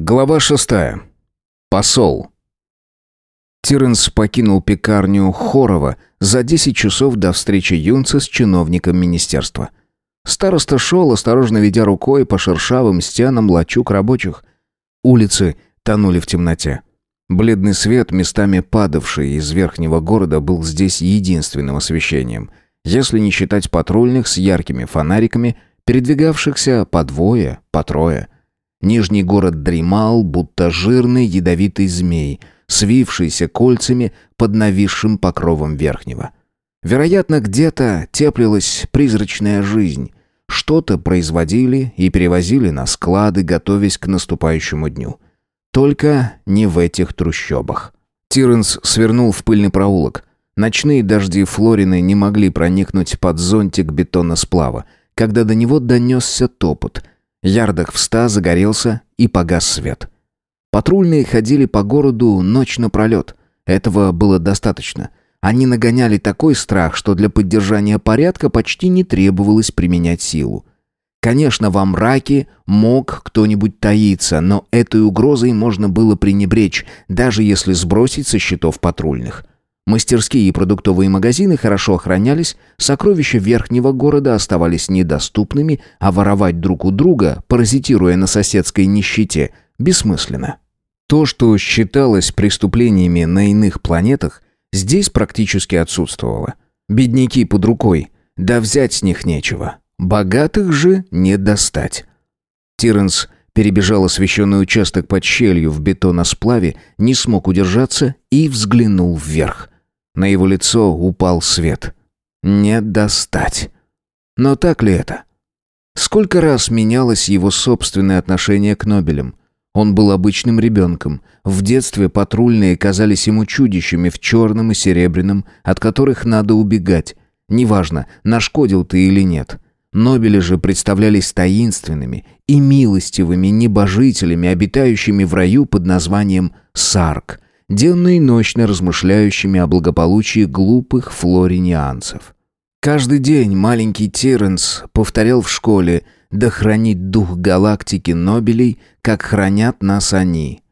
Глава шестая. Посол. Тиренс покинул пекарню Хорова за 10 часов до встречи Юнца с чиновником министерства. Староста шел, осторожно ведя рукой по шершавым стенам лачуг рабочих. Улицы тонули в темноте. Бледный свет, местами падавший из верхнего города, был здесь единственным освещением, если не считать патрульных с яркими фонариками, передвигавшихся по двое, по трое – Нижний город дремал, будто жирный ядовитый змей, свившийся кольцами под нависшим покровом верхнего. Вероятно, где-то теплилась призрачная жизнь. Что-то производили и перевозили на склады, готовясь к наступающему дню. Только не в этих трущобах. Тиренс свернул в пыльный проулок. Ночные дожди Флорины не могли проникнуть под зонтик бетоносплава, когда до него донесся топот — Ярдах в ста загорелся и погас свет. Патрульные ходили по городу ночь напролет. Этого было достаточно. Они нагоняли такой страх, что для поддержания порядка почти не требовалось применять силу. Конечно, во мраке мог кто-нибудь таиться, но этой угрозой можно было пренебречь, даже если сбросить со счетов патрульных. Мастерские и продуктовые магазины хорошо охранялись, сокровища верхнего города оставались недоступными, а воровать друг у друга, паразитируя на соседской нищете, бессмысленно. То, что считалось преступлениями на иных планетах, здесь практически отсутствовало. Бедняки под рукой, да взять с них нечего. Богатых же не достать. Тиренс перебежал освещенный участок под щелью в бетоносплаве, не смог удержаться и взглянул вверх. На его лицо упал свет. Не достать. Но так ли это? Сколько раз менялось его собственное отношение к Нобелям? Он был обычным ребенком. В детстве патрульные казались ему чудищами в черном и серебряном, от которых надо убегать. Неважно, нашкодил ты или нет. Нобели же представлялись таинственными и милостивыми небожителями, обитающими в раю под названием Сарк – денно и ночно размышляющими о благополучии глупых флоринианцев. Каждый день маленький Тиренс повторял в школе «Да хранит дух галактики Нобелей, как хранят нас они».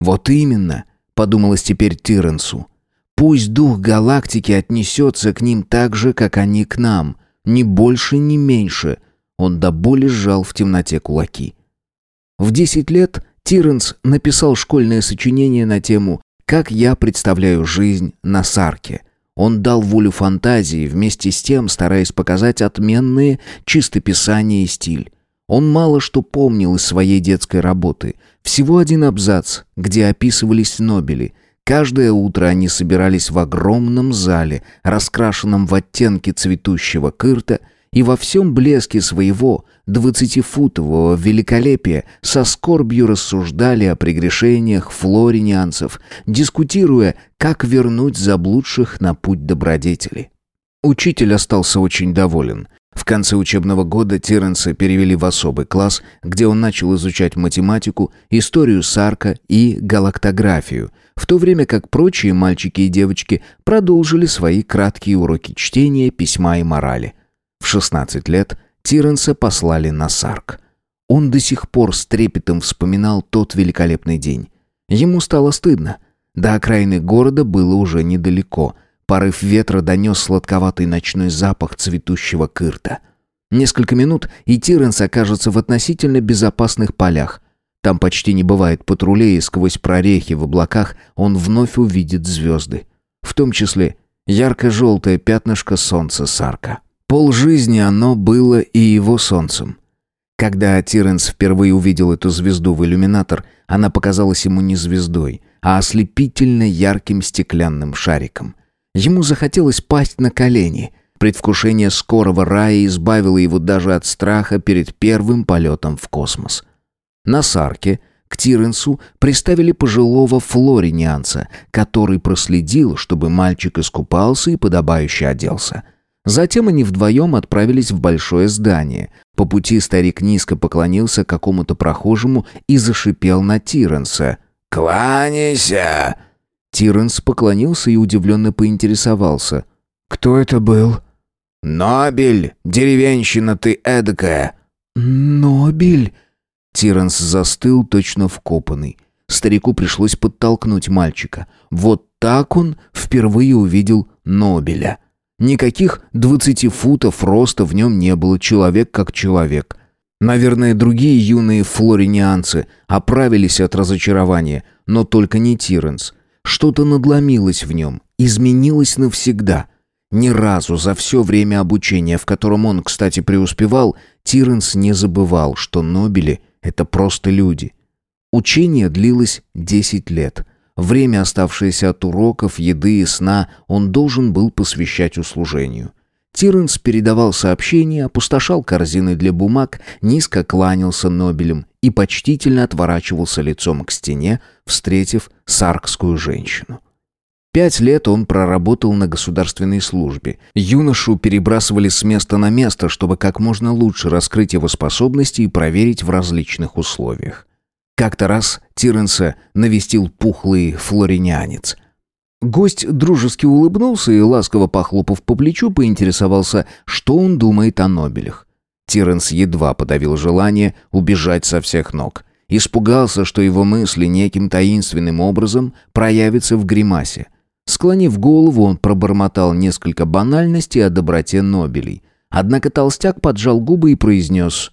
«Вот именно», — подумалось теперь Тиренсу, «пусть дух галактики отнесется к ним так же, как они к нам, ни больше, ни меньше». Он до боли сжал в темноте кулаки. В десять лет Тиренс написал школьное сочинение на тему «Как я представляю жизнь на Сарке». Он дал волю фантазии, вместе с тем стараясь показать отменные чистописание и стиль. Он мало что помнил из своей детской работы. Всего один абзац, где описывались Нобели. Каждое утро они собирались в огромном зале, раскрашенном в оттенки цветущего кырта, и во всем блеске своего двадцатифутового великолепия со скорбью рассуждали о прегрешениях флоринианцев, дискутируя, как вернуть заблудших на путь добродетели. Учитель остался очень доволен. В конце учебного года Тиренса перевели в особый класс, где он начал изучать математику, историю Сарка и галактографию, в то время как прочие мальчики и девочки продолжили свои краткие уроки чтения, письма и морали. В 16 лет Тиренса послали на Сарк. Он до сих пор с трепетом вспоминал тот великолепный день. Ему стало стыдно. До окраины города было уже недалеко. Порыв ветра донес сладковатый ночной запах цветущего кырта. Несколько минут, и Тиренс окажется в относительно безопасных полях. Там почти не бывает патрулей, и сквозь прорехи в облаках он вновь увидит звезды. В том числе ярко-желтое пятнышко солнца Сарка. Пол жизни оно было и его солнцем. Когда Тиренс впервые увидел эту звезду в иллюминатор, она показалась ему не звездой, а ослепительно ярким стеклянным шариком. Ему захотелось пасть на колени. Предвкушение скорого рая избавило его даже от страха перед первым полетом в космос. На Сарке к Тиренсу приставили пожилого флоринианца, который проследил, чтобы мальчик искупался и подобающе оделся – Затем они вдвоем отправились в большое здание. По пути старик низко поклонился какому-то прохожему и зашипел на Тиренса. «Кланяйся!» Тиренс поклонился и удивленно поинтересовался. «Кто это был?» «Нобель! Деревенщина ты эдакая!» «Нобель!» Тиранс застыл, точно вкопанный. Старику пришлось подтолкнуть мальчика. Вот так он впервые увидел Нобеля. Никаких двадцати футов роста в нем не было, человек как человек. Наверное, другие юные флоринианцы оправились от разочарования, но только не Тиранс. Что-то надломилось в нем, изменилось навсегда. Ни разу за все время обучения, в котором он, кстати, преуспевал, Тиранс не забывал, что Нобели — это просто люди. Учение длилось 10 лет. Время, оставшееся от уроков, еды и сна, он должен был посвящать услужению. Тиренс передавал сообщения, опустошал корзины для бумаг, низко кланялся Нобелем и почтительно отворачивался лицом к стене, встретив саркскую женщину. Пять лет он проработал на государственной службе. Юношу перебрасывали с места на место, чтобы как можно лучше раскрыть его способности и проверить в различных условиях. Как-то раз Тиренса навестил пухлый флоринянец. Гость дружески улыбнулся и, ласково похлопав по плечу, поинтересовался, что он думает о Нобелях. Тиренс едва подавил желание убежать со всех ног. Испугался, что его мысли неким таинственным образом проявятся в гримасе. Склонив голову, он пробормотал несколько банальностей о доброте Нобелей. Однако толстяк поджал губы и произнес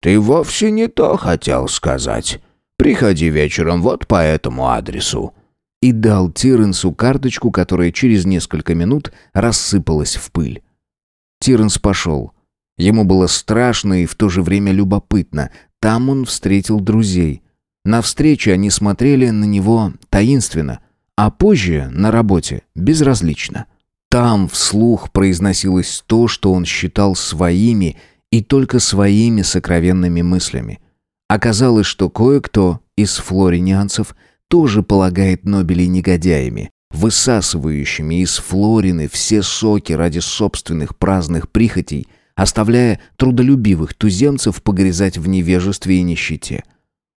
«Ты вовсе не то хотел сказать. Приходи вечером вот по этому адресу». И дал Тиренсу карточку, которая через несколько минут рассыпалась в пыль. Тиренс пошел. Ему было страшно и в то же время любопытно. Там он встретил друзей. На встрече они смотрели на него таинственно – а позже на работе безразлично. Там вслух произносилось то, что он считал своими и только своими сокровенными мыслями. Оказалось, что кое-кто из флоринианцев тоже полагает Нобелей негодяями, высасывающими из Флорины все соки ради собственных праздных прихотей, оставляя трудолюбивых туземцев погрязать в невежестве и нищете.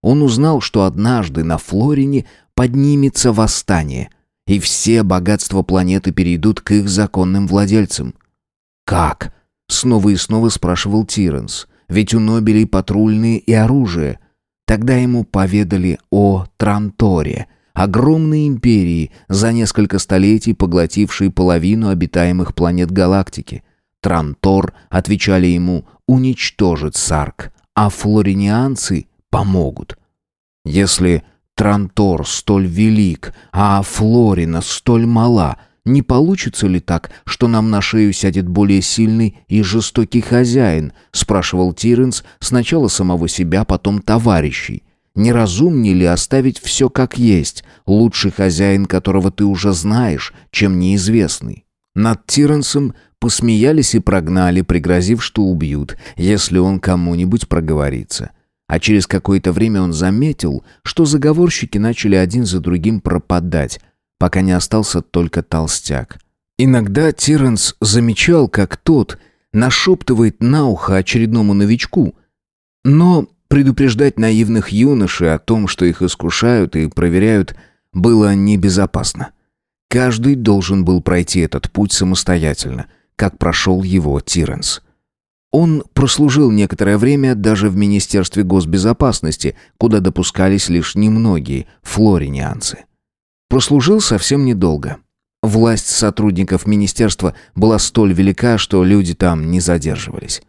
Он узнал, что однажды на Флорине поднимется восстание, и все богатства планеты перейдут к их законным владельцам. «Как?» — снова и снова спрашивал Тиренс. «Ведь у Нобелей патрульные и оружие». Тогда ему поведали о Транторе, огромной империи, за несколько столетий поглотившей половину обитаемых планет галактики. Трантор, отвечали ему, уничтожит Сарк, а флоринианцы помогут. Если Трантор столь велик, а Флорина столь мала. Не получится ли так, что нам на шею сядет более сильный и жестокий хозяин?» — спрашивал Тиренс сначала самого себя, потом товарищей. «Не ли оставить все как есть, лучший хозяин, которого ты уже знаешь, чем неизвестный?» Над Тиренсом посмеялись и прогнали, пригрозив, что убьют, если он кому-нибудь проговорится. А через какое-то время он заметил, что заговорщики начали один за другим пропадать, пока не остался только толстяк. Иногда Тиренс замечал, как тот нашептывает на ухо очередному новичку, но предупреждать наивных юношей о том, что их искушают и проверяют, было небезопасно. Каждый должен был пройти этот путь самостоятельно, как прошел его Тиренс. Он прослужил некоторое время даже в Министерстве госбезопасности, куда допускались лишь немногие флоринианцы. Прослужил совсем недолго. Власть сотрудников министерства была столь велика, что люди там не задерживались.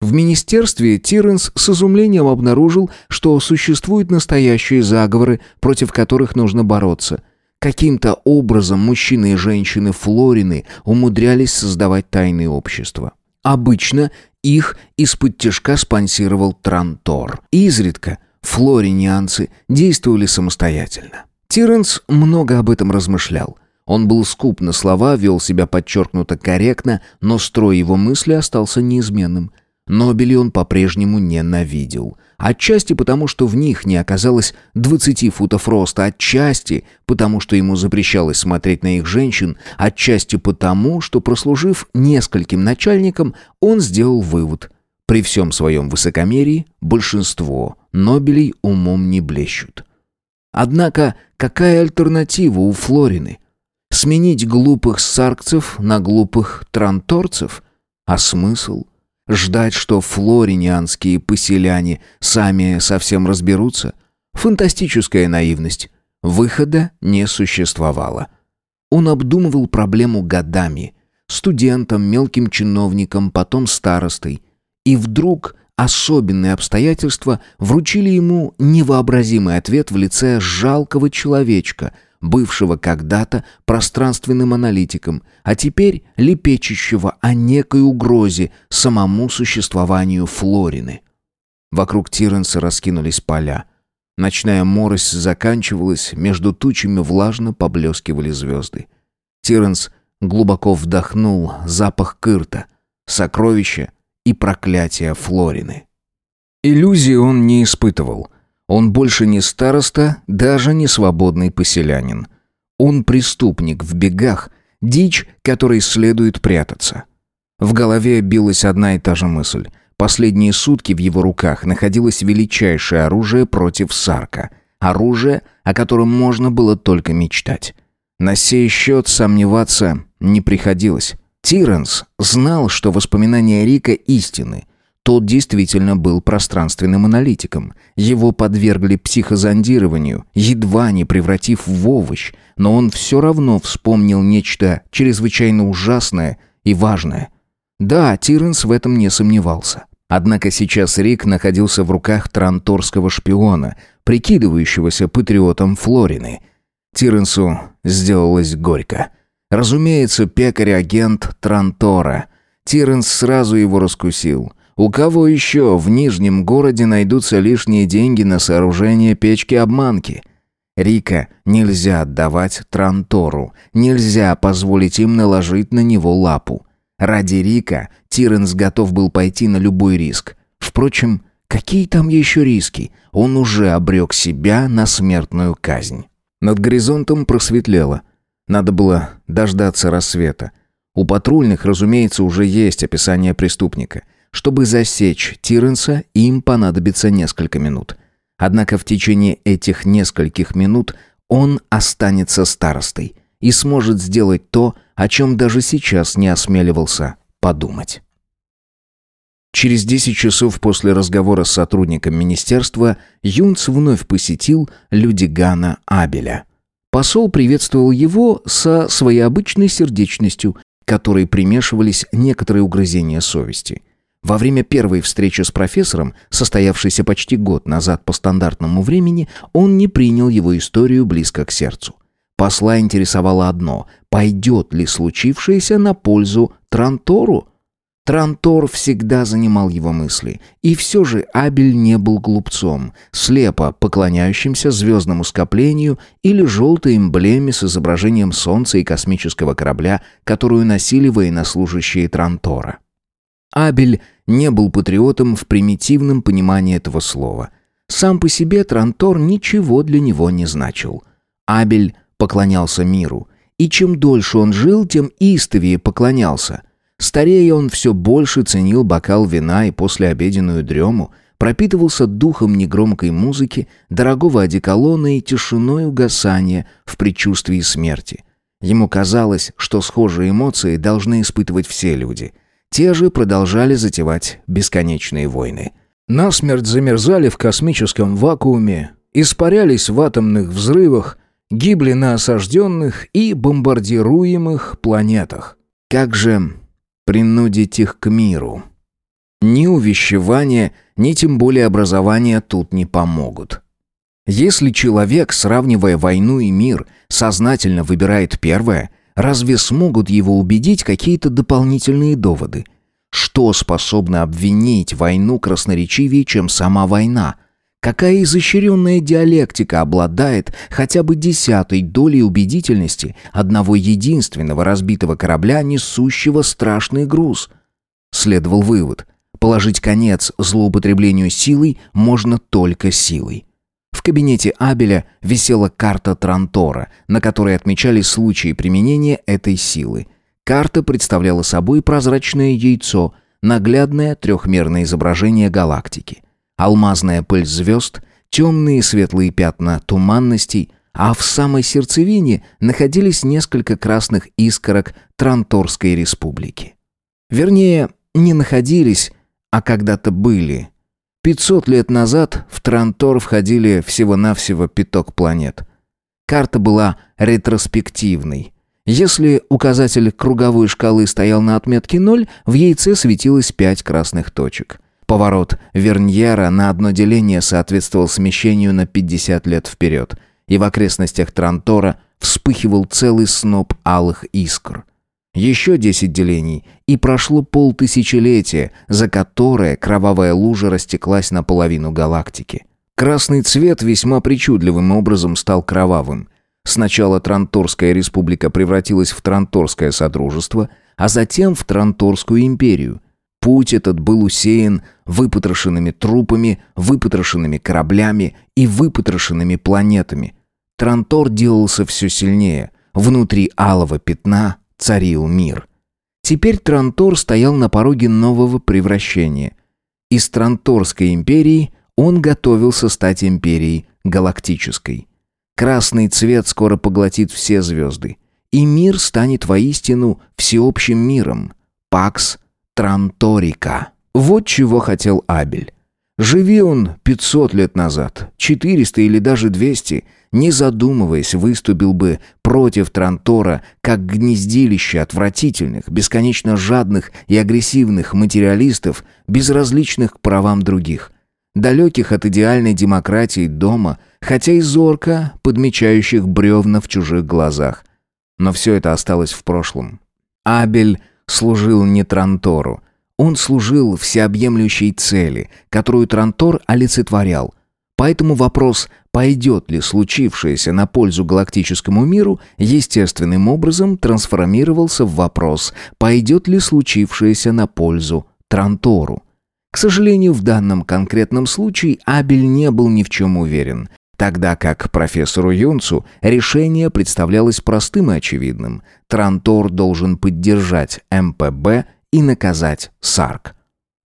В министерстве Тиренс с изумлением обнаружил, что существуют настоящие заговоры, против которых нужно бороться. Каким-то образом мужчины и женщины Флорины умудрялись создавать тайные общества. Обычно их из-под тяжка спонсировал Трантор. Изредка флоринианцы действовали самостоятельно. Тиренс много об этом размышлял. Он был скуп на слова, вел себя подчеркнуто корректно, но строй его мысли остался неизменным. Нобели он по-прежнему ненавидел. Отчасти потому, что в них не оказалось 20 футов роста, отчасти потому, что ему запрещалось смотреть на их женщин, отчасти потому, что, прослужив нескольким начальникам, он сделал вывод. При всем своем высокомерии большинство Нобелей умом не блещут. Однако какая альтернатива у Флорины? Сменить глупых саркцев на глупых транторцев? А смысл – Ждать, что флоринианские поселяне сами совсем разберутся? Фантастическая наивность. Выхода не существовало. Он обдумывал проблему годами. Студентом, мелким чиновником, потом старостой. И вдруг особенные обстоятельства вручили ему невообразимый ответ в лице жалкого человечка, бывшего когда-то пространственным аналитиком, а теперь лепечущего о некой угрозе самому существованию Флорины. Вокруг Тиренса раскинулись поля. Ночная морось заканчивалась, между тучами влажно поблескивали звезды. Тиренс глубоко вдохнул запах кырта, сокровища и проклятия Флорины. Иллюзии он не испытывал. Он больше не староста, даже не свободный поселянин. Он преступник в бегах, дичь, которой следует прятаться. В голове билась одна и та же мысль. Последние сутки в его руках находилось величайшее оружие против Сарка. Оружие, о котором можно было только мечтать. На сей счет сомневаться не приходилось. Тиренс знал, что воспоминания Рика истины. Тот действительно был пространственным аналитиком. Его подвергли психозондированию, едва не превратив в овощ, но он все равно вспомнил нечто чрезвычайно ужасное и важное. Да, Тиренс в этом не сомневался. Однако сейчас Рик находился в руках транторского шпиона, прикидывающегося патриотом Флорины. Тиренсу сделалось горько. Разумеется, пекарь-агент Трантора. Тиренс сразу его раскусил. У кого еще в Нижнем городе найдутся лишние деньги на сооружение печки-обманки? Рика нельзя отдавать Трантору. Нельзя позволить им наложить на него лапу. Ради Рика Тиренс готов был пойти на любой риск. Впрочем, какие там еще риски? Он уже обрек себя на смертную казнь. Над горизонтом просветлело – надо было дождаться рассвета. У патрульных, разумеется, уже есть описание преступника. Чтобы засечь Тиренса, им понадобится несколько минут. Однако в течение этих нескольких минут он останется старостой и сможет сделать то, о чем даже сейчас не осмеливался подумать. Через 10 часов после разговора с сотрудником министерства Юнц вновь посетил Людигана Абеля. Посол приветствовал его со своей обычной сердечностью, которой примешивались некоторые угрызения совести. Во время первой встречи с профессором, состоявшейся почти год назад по стандартному времени, он не принял его историю близко к сердцу. Посла интересовало одно – пойдет ли случившееся на пользу Трантору – Трантор всегда занимал его мысли. И все же Абель не был глупцом, слепо поклоняющимся звездному скоплению или желтой эмблеме с изображением Солнца и космического корабля, которую носили военнослужащие Трантора. Абель не был патриотом в примитивном понимании этого слова. Сам по себе Трантор ничего для него не значил. Абель поклонялся миру, и чем дольше он жил, тем истовее поклонялся – Старея он все больше ценил бокал вина и послеобеденную дрему, пропитывался духом негромкой музыки, дорогого одеколона и тишиной угасания в предчувствии смерти. Ему казалось, что схожие эмоции должны испытывать все люди. Те же продолжали затевать бесконечные войны. Насмерть замерзали в космическом вакууме, испарялись в атомных взрывах, гибли на осажденных и бомбардируемых планетах. Как же принудить их к миру. Ни увещевание, ни тем более образование тут не помогут. Если человек, сравнивая войну и мир, сознательно выбирает первое, разве смогут его убедить какие-то дополнительные доводы? Что способно обвинить войну красноречивее, чем сама война? Какая изощренная диалектика обладает хотя бы десятой долей убедительности одного единственного разбитого корабля, несущего страшный груз? Следовал вывод. Положить конец злоупотреблению силой можно только силой. В кабинете Абеля висела карта Трантора, на которой отмечались случаи применения этой силы. Карта представляла собой прозрачное яйцо, наглядное трехмерное изображение галактики – алмазная пыль звезд, темные светлые пятна туманностей, а в самой сердцевине находились несколько красных искорок Транторской республики. Вернее, не находились, а когда-то были. 500 лет назад в Трантор входили всего-навсего пяток планет. Карта была ретроспективной. Если указатель круговой шкалы стоял на отметке 0, в яйце светилось 5 красных точек. Поворот Верньера на одно деление соответствовал смещению на 50 лет вперед, и в окрестностях Трантора вспыхивал целый сноп алых искр. Еще десять делений, и прошло полтысячелетия, за которое кровавая лужа растеклась наполовину галактики. Красный цвет весьма причудливым образом стал кровавым. Сначала Транторская республика превратилась в Транторское содружество, а затем в Транторскую империю. Путь этот был усеян выпотрошенными трупами, выпотрошенными кораблями и выпотрошенными планетами. Трантор делался все сильнее. Внутри алого пятна царил мир. Теперь Трантор стоял на пороге нового превращения. Из Транторской империи он готовился стать империей галактической. Красный цвет скоро поглотит все звезды. И мир станет воистину всеобщим миром. Пакс Транторика. Вот чего хотел Абель. Живи он 500 лет назад, 400 или даже 200, не задумываясь, выступил бы против Трантора как гнездилище отвратительных, бесконечно жадных и агрессивных материалистов, безразличных к правам других, далеких от идеальной демократии дома – хотя и зорко подмечающих бревна в чужих глазах. Но все это осталось в прошлом. Абель служил не Трантору. Он служил всеобъемлющей цели, которую Трантор олицетворял. Поэтому вопрос, пойдет ли случившееся на пользу галактическому миру, естественным образом трансформировался в вопрос, пойдет ли случившееся на пользу Трантору. К сожалению, в данном конкретном случае Абель не был ни в чем уверен. Тогда как профессору Юнцу решение представлялось простым и очевидным. Трантор должен поддержать МПБ и наказать САРК.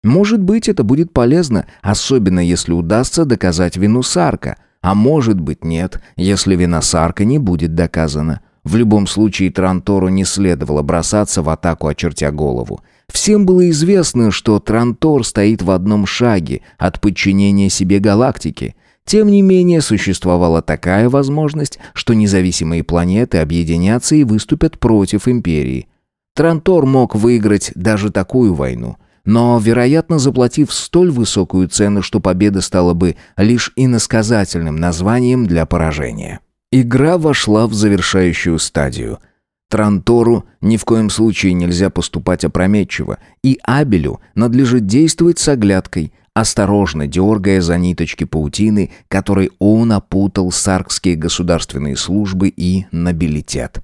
Может быть, это будет полезно, особенно если удастся доказать вину Сарка, а может быть нет, если вина Сарка не будет доказана. В любом случае Трантору не следовало бросаться в атаку, очертя голову. Всем было известно, что Трантор стоит в одном шаге от подчинения себе галактики. Тем не менее, существовала такая возможность, что независимые планеты объединятся и выступят против империи. Трантор мог выиграть даже такую войну, но, вероятно, заплатив столь высокую цену, что победа стала бы лишь иносказательным названием для поражения. Игра вошла в завершающую стадию. Трантору ни в коем случае нельзя поступать опрометчиво, и Абелю надлежит действовать с оглядкой, осторожно дергая за ниточки паутины, которой он опутал саркские государственные службы и нобилитет.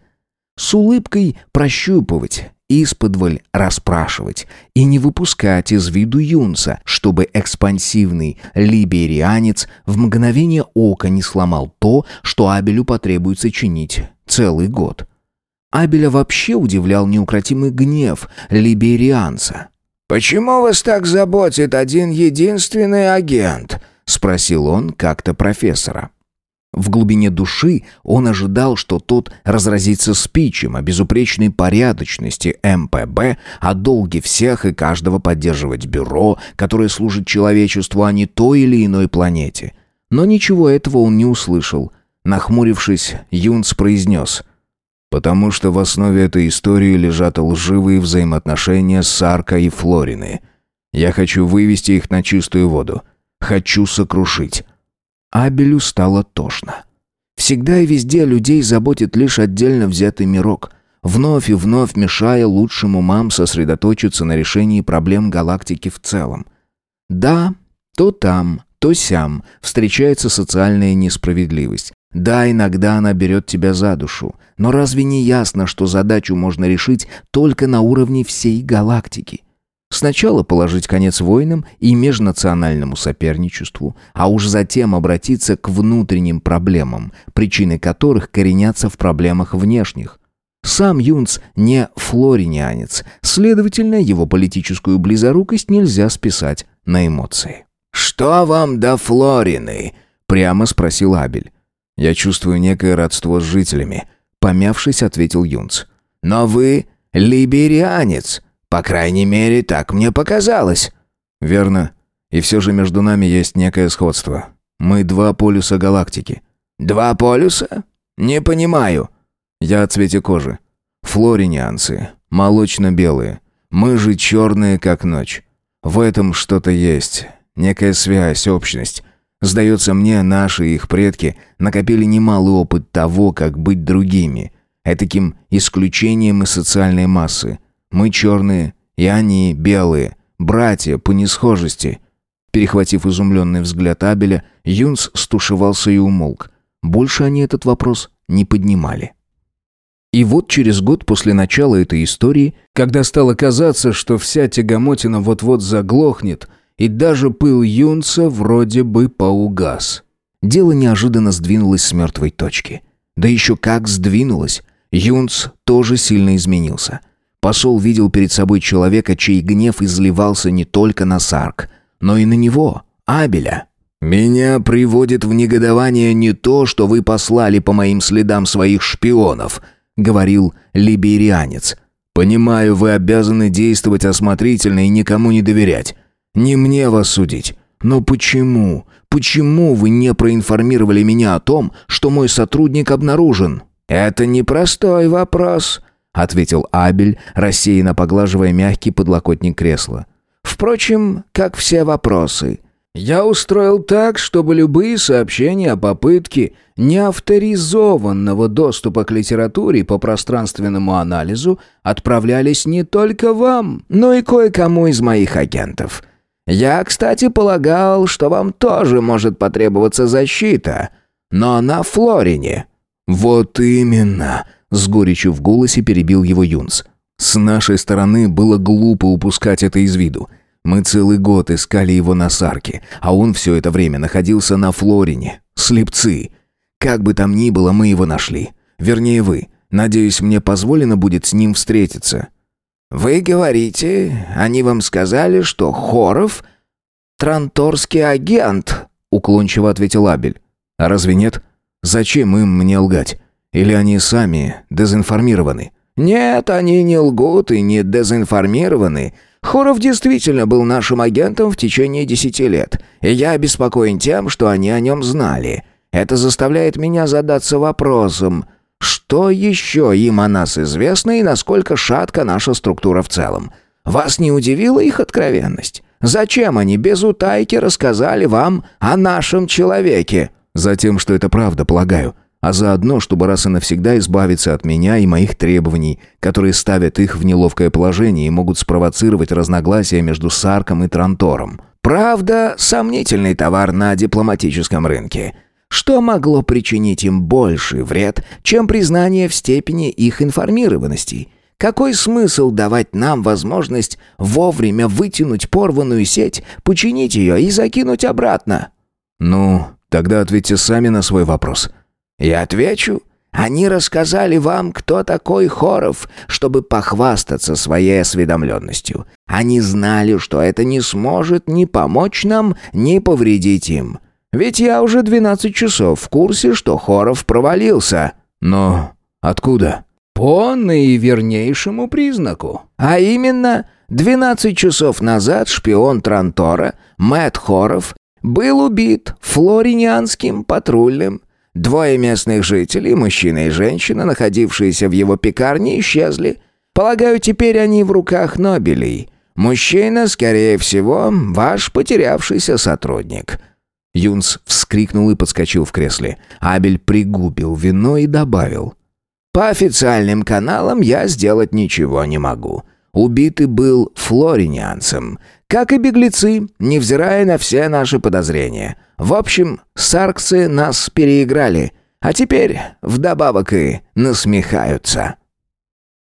С улыбкой прощупывать, исподволь расспрашивать и не выпускать из виду юнца, чтобы экспансивный либерианец в мгновение ока не сломал то, что Абелю потребуется чинить целый год. Абеля вообще удивлял неукротимый гнев либерианца. «Почему вас так заботит один единственный агент?» — спросил он как-то профессора. В глубине души он ожидал, что тот разразится спичем о безупречной порядочности МПБ, о долге всех и каждого поддерживать бюро, которое служит человечеству, а не той или иной планете. Но ничего этого он не услышал. Нахмурившись, Юнц произнес — Потому что в основе этой истории лежат лживые взаимоотношения Сарка и Флорины. Я хочу вывести их на чистую воду. Хочу сокрушить. Абелю стало тошно. Всегда и везде людей заботит лишь отдельно взятый мирок, вновь и вновь мешая лучшим умам сосредоточиться на решении проблем галактики в целом. Да, то там, то сям встречается социальная несправедливость, да, иногда она берет тебя за душу, но разве не ясно, что задачу можно решить только на уровне всей галактики? Сначала положить конец войнам и межнациональному соперничеству, а уж затем обратиться к внутренним проблемам, причины которых коренятся в проблемах внешних. Сам Юнц не флоринянец, следовательно, его политическую близорукость нельзя списать на эмоции. «Что вам до Флорины?» — прямо спросил Абель. «Я чувствую некое родство с жителями», — помявшись, ответил Юнц. «Но вы либерианец. По крайней мере, так мне показалось». Верно. И все же между нами есть некое сходство. Мы два полюса галактики. Два полюса? Не понимаю. Я о цвете кожи. Флоринианцы. Молочно-белые. Мы же черные, как ночь. В этом что-то есть. Некая связь, общность. Сдается мне, наши их предки накопили немалый опыт того, как быть другими. Этаким исключением из социальной массы. Мы черные, и они белые. Братья по несхожести. Перехватив изумленный взгляд Абеля, Юнс стушевался и умолк. Больше они этот вопрос не поднимали. И вот через год после начала этой истории, когда стало казаться, что вся тягомотина вот-вот заглохнет, и даже пыл Юнца вроде бы поугас. Дело неожиданно сдвинулось с мертвой точки. Да еще как сдвинулось. Юнц тоже сильно изменился. Посол видел перед собой человека, чей гнев изливался не только на Сарк, но и на него, Абеля. «Меня приводит в негодование не то, что вы послали по моим следам своих шпионов», — говорил либерианец. «Понимаю, вы обязаны действовать осмотрительно и никому не доверять. Не мне вас судить. Но почему? Почему вы не проинформировали меня о том, что мой сотрудник обнаружен? Это непростой вопрос, ответил Абель, рассеянно поглаживая мягкий подлокотник кресла. Впрочем, как все вопросы. Я устроил так, чтобы любые сообщения о попытке неавторизованного доступа к литературе по пространственному анализу отправлялись не только вам, но и кое-кому из моих агентов – я, кстати, полагал, что вам тоже может потребоваться защита, но на Флорине». «Вот именно», — с горечью в голосе перебил его Юнс. «С нашей стороны было глупо упускать это из виду. Мы целый год искали его на Сарке, а он все это время находился на Флорине. Слепцы. Как бы там ни было, мы его нашли. Вернее, вы. Надеюсь, мне позволено будет с ним встретиться». «Вы говорите, они вам сказали, что Хоров — транторский агент?» — уклончиво ответил Абель. «А разве нет? Зачем им мне лгать? Или они сами дезинформированы?» «Нет, они не лгут и не дезинформированы. Хоров действительно был нашим агентом в течение десяти лет, и я обеспокоен тем, что они о нем знали. Это заставляет меня задаться вопросом, что еще им о нас известно и насколько шатка наша структура в целом? Вас не удивила их откровенность? Зачем они без утайки рассказали вам о нашем человеке?» «Затем, что это правда, полагаю. А заодно, чтобы раз и навсегда избавиться от меня и моих требований, которые ставят их в неловкое положение и могут спровоцировать разногласия между Сарком и Трантором». «Правда, сомнительный товар на дипломатическом рынке. Что могло причинить им больший вред, чем признание в степени их информированности? Какой смысл давать нам возможность вовремя вытянуть порванную сеть, починить ее и закинуть обратно? Ну, тогда ответьте сами на свой вопрос. Я отвечу. Они рассказали вам, кто такой Хоров, чтобы похвастаться своей осведомленностью. Они знали, что это не сможет ни помочь нам, ни повредить им. Ведь я уже 12 часов в курсе, что Хоров провалился. Но откуда? По наивернейшему признаку. А именно, 12 часов назад шпион Трантора, Мэтт Хоров, был убит флоринианским патрульным. Двое местных жителей, мужчина и женщина, находившиеся в его пекарне, исчезли. Полагаю, теперь они в руках Нобелей. Мужчина, скорее всего, ваш потерявшийся сотрудник. Юнс вскрикнул и подскочил в кресле. Абель пригубил вино и добавил. «По официальным каналам я сделать ничего не могу. Убитый был флоринианцем, как и беглецы, невзирая на все наши подозрения. В общем, сарксы нас переиграли, а теперь вдобавок и насмехаются».